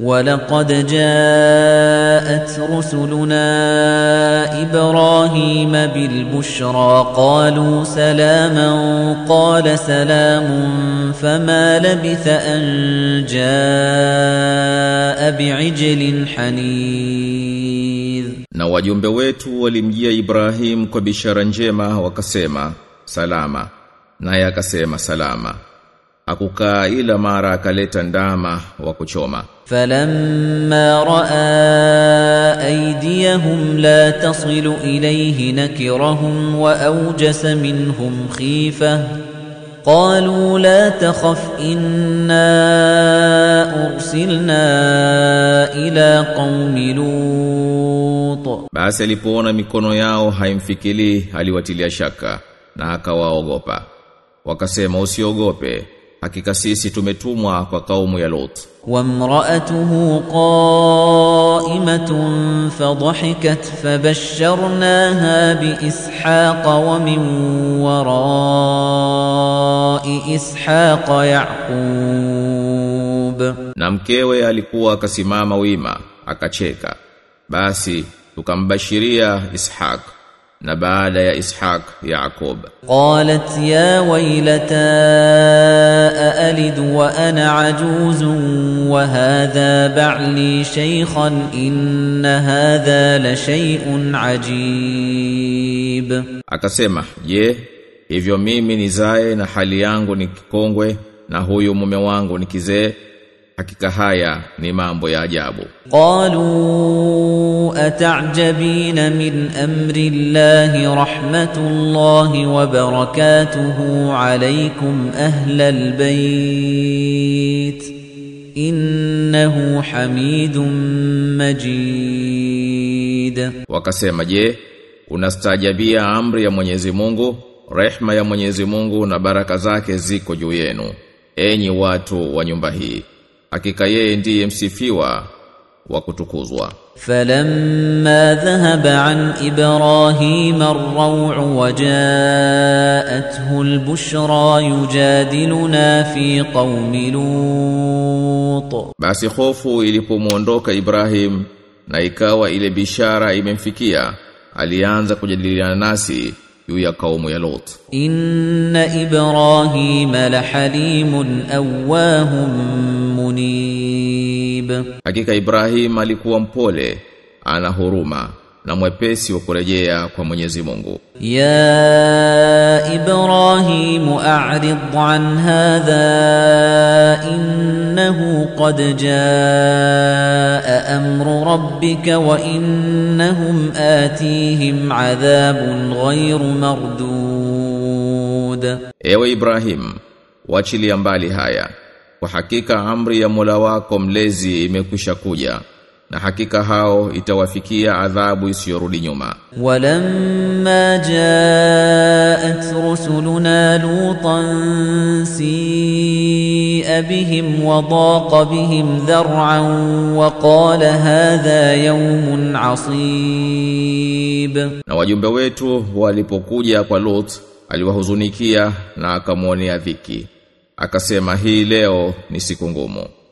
ولقد جاءت رسلنا إبراهيم بالبشرى قالوا سلاما قال سلام فما لبث أن جاء بعجل حنيذ Na wajumbe wetu walimjia Ibrahim kwa bishara njema wakasema salama naye akasema salama akukaa ila mara akaleta ndama wa kuchoma فلما راى ايديهم لا تصل اليه نكرهم واوجس منهم خيفه قالوا لا تخف انا ارسلنا إلى قوم لوط basi alipoona mikono yao haimfikili aliwatilia shaka na akawaogopa wakasema usiogope hakika sisi tumetumwa kwa kaumu ya Lot. Wa mraatuhu qaimatun fadhahikat fabashsharnaha bi ishaqa wa min warai ishaqa yaqub. Na mkewe alikuwa akasimama wima akacheka. Basi tukambashiria Ishaq na baada ya Ishaq Yaqub. Qalat ya waylata alid wa ana ajuzun wa hadha ba'li shaykhan in hadha la shay'un ajib. Akasema, je, hivyo mimi nizae na hali yangu ni kikongwe na huyu mume wangu ni kizee hakika haya ni mambo ya ajabu. Qalu atajabina min amri llahi rahmatullahi wa barakatuhu alaykum ahla albayt innahu hamidum majid. Wakasema je unastajabia amri ya Mwenyezi Mungu? Rehma ya Mwenyezi Mungu na baraka zake ziko juu yenu enyi watu wa nyumba hii hakika yeye ndiye msifiwa wa kutukuzwa. Falamma dhahaba an ibrahim ar-raw wa ja'athu al-bushra yujadiluna fi qaumi lut. Basi hofu ilipomuondoka ibrahim na ikawa ile bishara imemfikia alianza kujadiliana nasi juu ya kaumu ya Lut. Inna Ibrahima lahalimun awahum munib, hakika Ibrahim alikuwa mpole, ana huruma na mwepesi wa kurejea kwa Mwenyezi Mungu. Ya Ibrahim a'rid an hadha innahu qad jaa amru rabbika wa innahum atihim adhabun ghayru mardud. Ewe Ibrahim, wachilia mbali haya. Kwa hakika amri ya Mola wako mlezi imekwisha kuja na hakika hao itawafikia adhabu isiyorudi nyuma. Walamma jaat rusuluna lutan si'a bihim wa daqa bihim dhar'an wa qala hadha yawmun asib, na wajumbe wetu walipokuja kwa Lut aliwahuzunikia na akamwonea dhiki, akasema hii leo ni siku ngumu.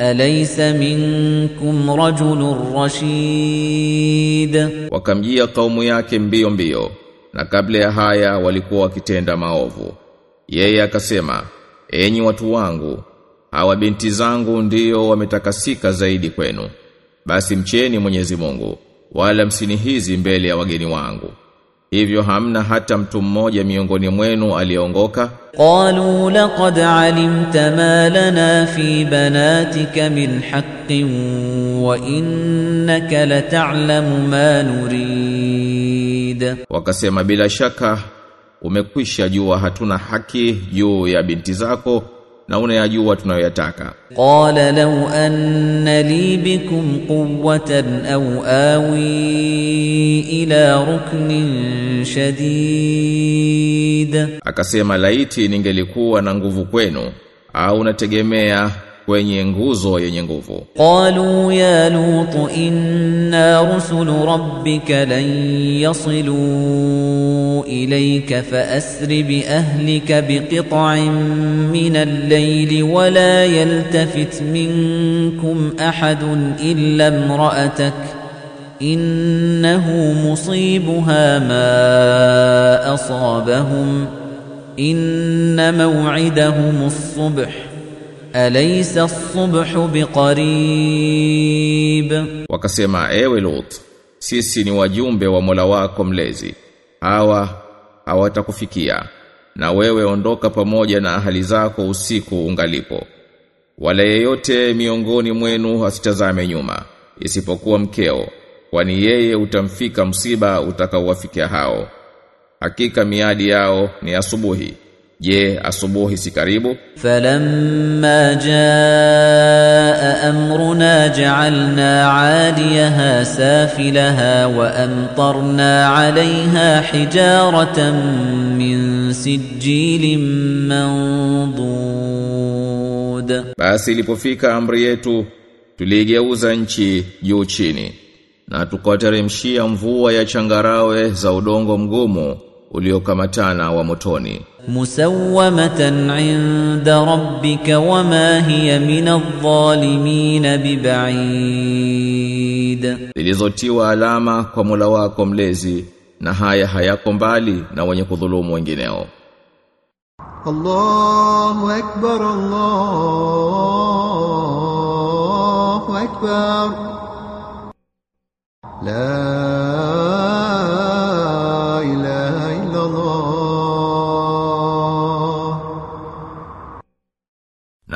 أليس منكم رجل رشيد Wakamjia kaumu yake mbio mbio, na kabla ya haya walikuwa wakitenda maovu. Yeye akasema, enyi watu wangu, hawa binti zangu ndiyo wametakasika zaidi kwenu. Basi mcheni Mwenyezi Mungu, wala msinihizi mbele ya wageni wangu. hivyo hamna hata mtu mmoja miongoni mwenu aliyeongoka qalu laqad alimta ma lana fi banatika min haqqin wa innaka lata'lamu ma nurid. Wakasema bila shaka umekwisha jua hatuna haki juu ya binti zako na unayajua tunayoyataka. Qala law anna li bikum quwwatan aw awi ila ruknin shadid, akasema laiti ningelikuwa na nguvu kwenu au nategemea kwenye nguzo yenye nguvu قالوا يا لوط إنا رسل ربك لن يصلوا إليك فأسر بأهلك بقطع من الليل ولا يلتفت منكم أحد إلا امرأتك إنه مصيبها ما أصابهم إن موعدهم الصبح أليس الصبح بقريب؟ Biqarib Wakasema ewe Lut sisi ni wajumbe wa Mola wako mlezi. Hawa hawatakufikia na wewe ondoka pamoja na ahali zako usiku ungalipo. Wala yeyote miongoni mwenu asitazame nyuma isipokuwa mkeo kwani yeye utamfika msiba utakaowafikia hao. Hakika miadi yao ni asubuhi. Je, asubuhi si karibu? Falamma jaa amruna ja'alna 'aliyaha safilaha wa amtarna 'alayha hijaratan min sijilin mandud. Basi ilipofika amri yetu tuligeuza nchi juu chini na tukateremshia mvua ya changarawe za udongo mgumu uliokamatana wa motoni مسومة عند ربك وما هي من الظالمين ببعيد zilizotiwa alama kwa Mola wako mlezi na haya hayako mbali na wenye kudhulumu wengineo الله أكبر الله أكبر لا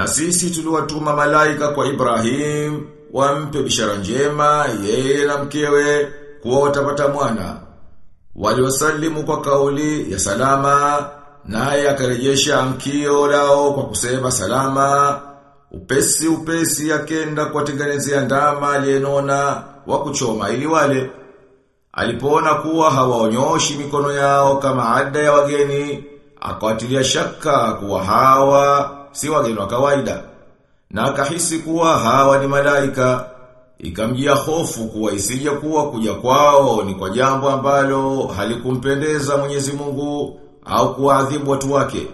sisi tuliwatuma malaika kwa Ibrahim wampe bishara njema yeye na mkewe kuwa watapata mwana. Waliwasalimu kwa kauli ya salama naye akarejesha mkio lao kwa kusema salama. Upesi upesi akenda kuwatengenezea ndama aliyenona wa kuchoma ili wale. Alipoona kuwa hawaonyoshi mikono yao kama ada ya wageni, akawatilia shaka kuwa hawa si wageni wa kawaida. Na akahisi kuwa hawa ni malaika. Ikamjia hofu kuwa isije kuwa kuja kwao ni kwa jambo ambalo halikumpendeza Mwenyezi Mungu au kuadhibu watu wake.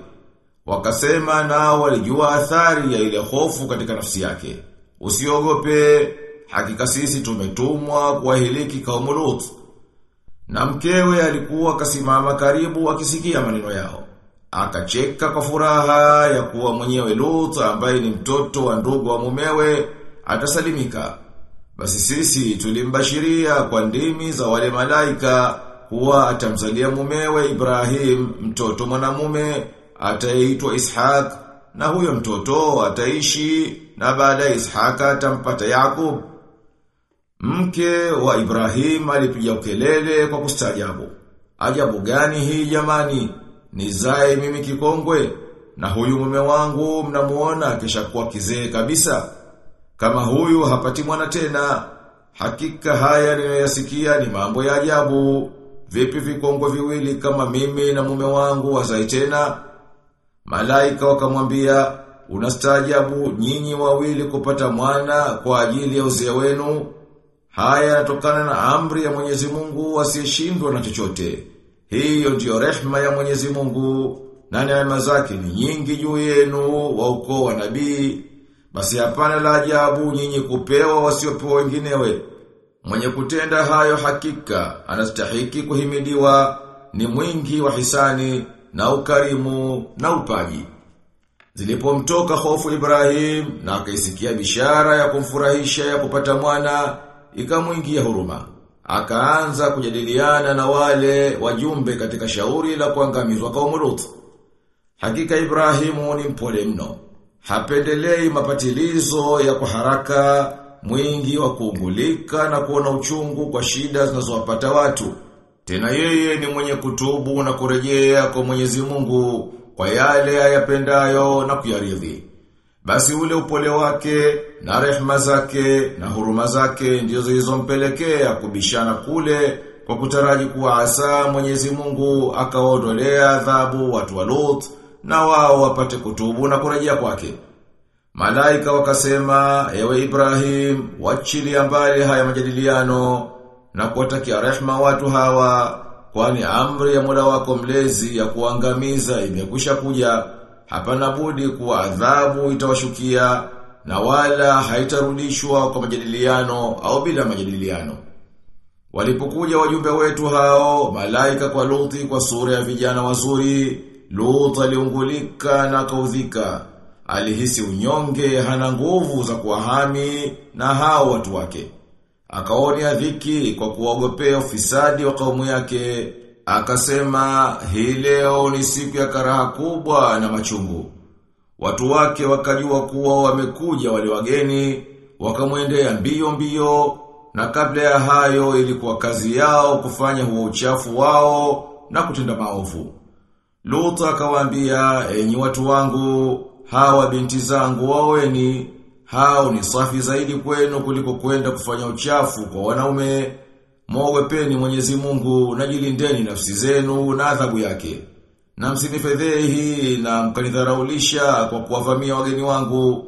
Wakasema nao walijua athari ya ile hofu katika nafsi yake. Usiogope, hakika sisi tumetumwa kuwahiliki kaumu. Na mkewe alikuwa kasimama karibu akisikia maneno yao. Akacheka kwa furaha ya kuwa mwenyewe Lut ambaye ni mtoto wa ndugu wa mumewe atasalimika. Basi sisi tulimbashiria kwa ndimi za wale malaika kuwa atamzalia mumewe Ibrahim mtoto mwanamume ataitwa ishak na huyo mtoto ataishi na baada ya Ishaq atampata Yakub. Mke wa Ibrahim alipiga ukelele kwa kustajabu. Ajabu gani hii jamani? Nizae mimi kikongwe na huyu mume wangu mnamuona kisha kuwa kizee kabisa. Kama huyu hapati mwana tena, hakika haya ninayoyasikia ni mambo ya ajabu. Vipi vikongwe viwili kama mimi na mume wangu wazai tena? Malaika wakamwambia, unastaajabu nyinyi wawili kupata mwana kwa ajili ya uzee wenu. Haya yanatokana na amri ya Mwenyezi Mungu asiyeshindwa na chochote. Hiyo ndiyo rehma ya Mwenyezi Mungu na neema zake ni nyingi juu yenu wa ukoo wa nabii. Basi hapana la ajabu nyinyi kupewa wasiopewa wenginewe. Mwenye kutenda hayo hakika anastahiki kuhimidiwa ni mwingi wa hisani na ukarimu na upaji. Zilipomtoka hofu Ibrahim na akaisikia bishara ya kumfurahisha ya kupata mwana, ikamwingia huruma. Akaanza kujadiliana na wale wajumbe katika shauri la kuangamizwa kaumu Lut. Hakika Ibrahimu ni mpole mno. Hapendelei mapatilizo ya kwa haraka, mwingi wa kuungulika na kuona uchungu kwa shida zinazowapata watu. Tena yeye ni mwenye kutubu na kurejea kwa Mwenyezi Mungu, kwa yale ayapendayo na kuyaridhi. Basi ule upole wake na rehma zake na huruma zake ndizo zilizompelekea kubishana kule kwa kutaraji kuwa asa Mwenyezi Mungu akaondolea adhabu watu wa Lut na wao wapate kutubu na kurejea kwake. Malaika wakasema, ewe Ibrahim, wachilia mbali haya majadiliano na kuwatakia rehma watu hawa, kwani amri ya Mola wako mlezi ya kuangamiza imekwisha kuja, hapana budi kuwa adhabu itawashukia na wala haitarudishwa kwa majadiliano au bila majadiliano. Walipokuja wajumbe wetu hao, malaika kwa Luthi kwa sura ya vijana wazuri, Lut aliungulika na kaudhika. Alihisi unyonge hana nguvu za kuwahami na hao watu wake. akaonia dhiki kwa kuogopea ufisadi wa kaumu yake. Akasema hii leo ni siku ya karaha kubwa na machungu. Watu wake wakajua kuwa wamekuja wale wageni, wakamwendea mbio mbio, na kabla ya hayo ilikuwa kazi yao kufanya huo uchafu wao na kutenda maovu. Luta akawaambia, enyi watu wangu, hawa binti zangu waweni, hao ni safi zaidi kwenu kuliko kwenda kufanya uchafu kwa wanaume. Mwogopeni Mwenyezi Mungu na jilindeni nafsi zenu na adhabu yake. Na msinifedhehi na mkanidharaulisha kwa kuwavamia wageni wangu.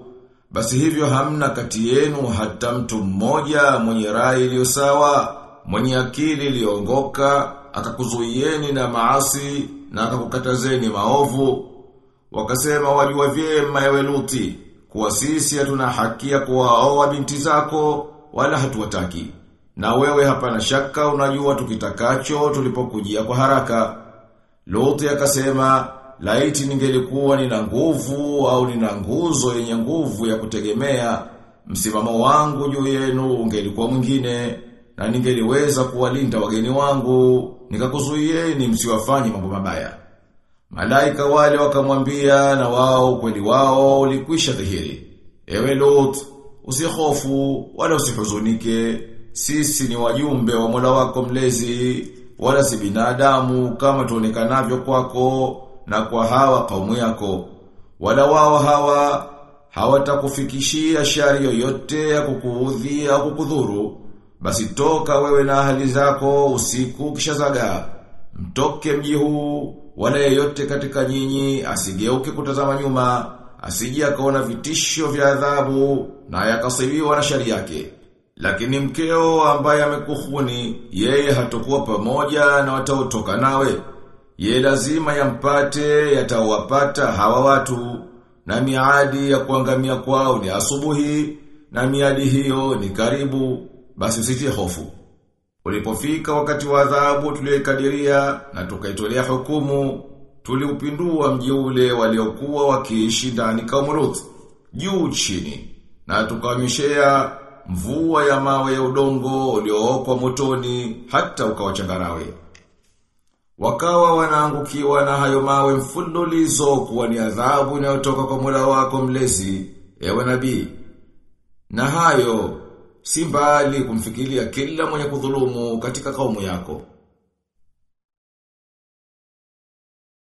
Basi hivyo hamna kati yenu hata mtu mmoja mwenye rai iliyo sawa, mwenye akili iliyongoka, akakuzuieni na maasi na akakukatazeni maovu. Wakasema waliwa vyema ewe Luti, kuwa sisi hatuna haki ya kuwaoa binti zako wala hatuwataki. Na wewe hapana shaka unajua tukitakacho tulipokujia kwa haraka. Lote akasema, laiti ningelikuwa nina nguvu au nina nguzo yenye nguvu ya kutegemea, msimamo wangu juu yenu ungelikuwa mwingine, na ningeliweza kuwalinda wageni wangu, nikakuzuieni msiwafanye mambo mabaya. Malaika wale wakamwambia na wao kweli wao ulikwisha dhihiri. Ewe Lot, usihofu wala usihuzunike. Sisi ni wajumbe wa Mola wako mlezi, wala si binadamu kama tuonekanavyo kwako na kwa hawa kaumu yako. Wala wao hawa hawatakufikishia shari yoyote ya kukuudhi au kukudhuru. Basi toka wewe na ahali zako usiku kisha zaga Mtoke mji huu wala yeyote katika nyinyi asigeuke kutazama nyuma, asije akaona vitisho vya adhabu na yakasibiwa na shari yake. Lakini mkeo ambaye amekuhuni, yeye hatakuwa pamoja na wataotoka nawe. Ye lazima yampate yatawapata hawa watu na miadi ya kuangamia kwao ni asubuhi na miadi hiyo ni karibu basi usitie hofu. Ulipofika wakati wa adhabu tuliyokadiria na tukaitolea hukumu, tuliupindua mji ule waliokuwa wakiishi ndani kaumruth juu chini, na tukawanyeshea mvua ya mawe ya udongo uliookwa motoni hata ukawachangarawe. Wakawa wanaangukiwa na hayo mawe mfululizo kuwa ni adhabu inayotoka kwa Mola wako mlezi, ewe nabii. Na hayo si mbali kumfikiria kila mwenye kudhulumu katika kaumu yako.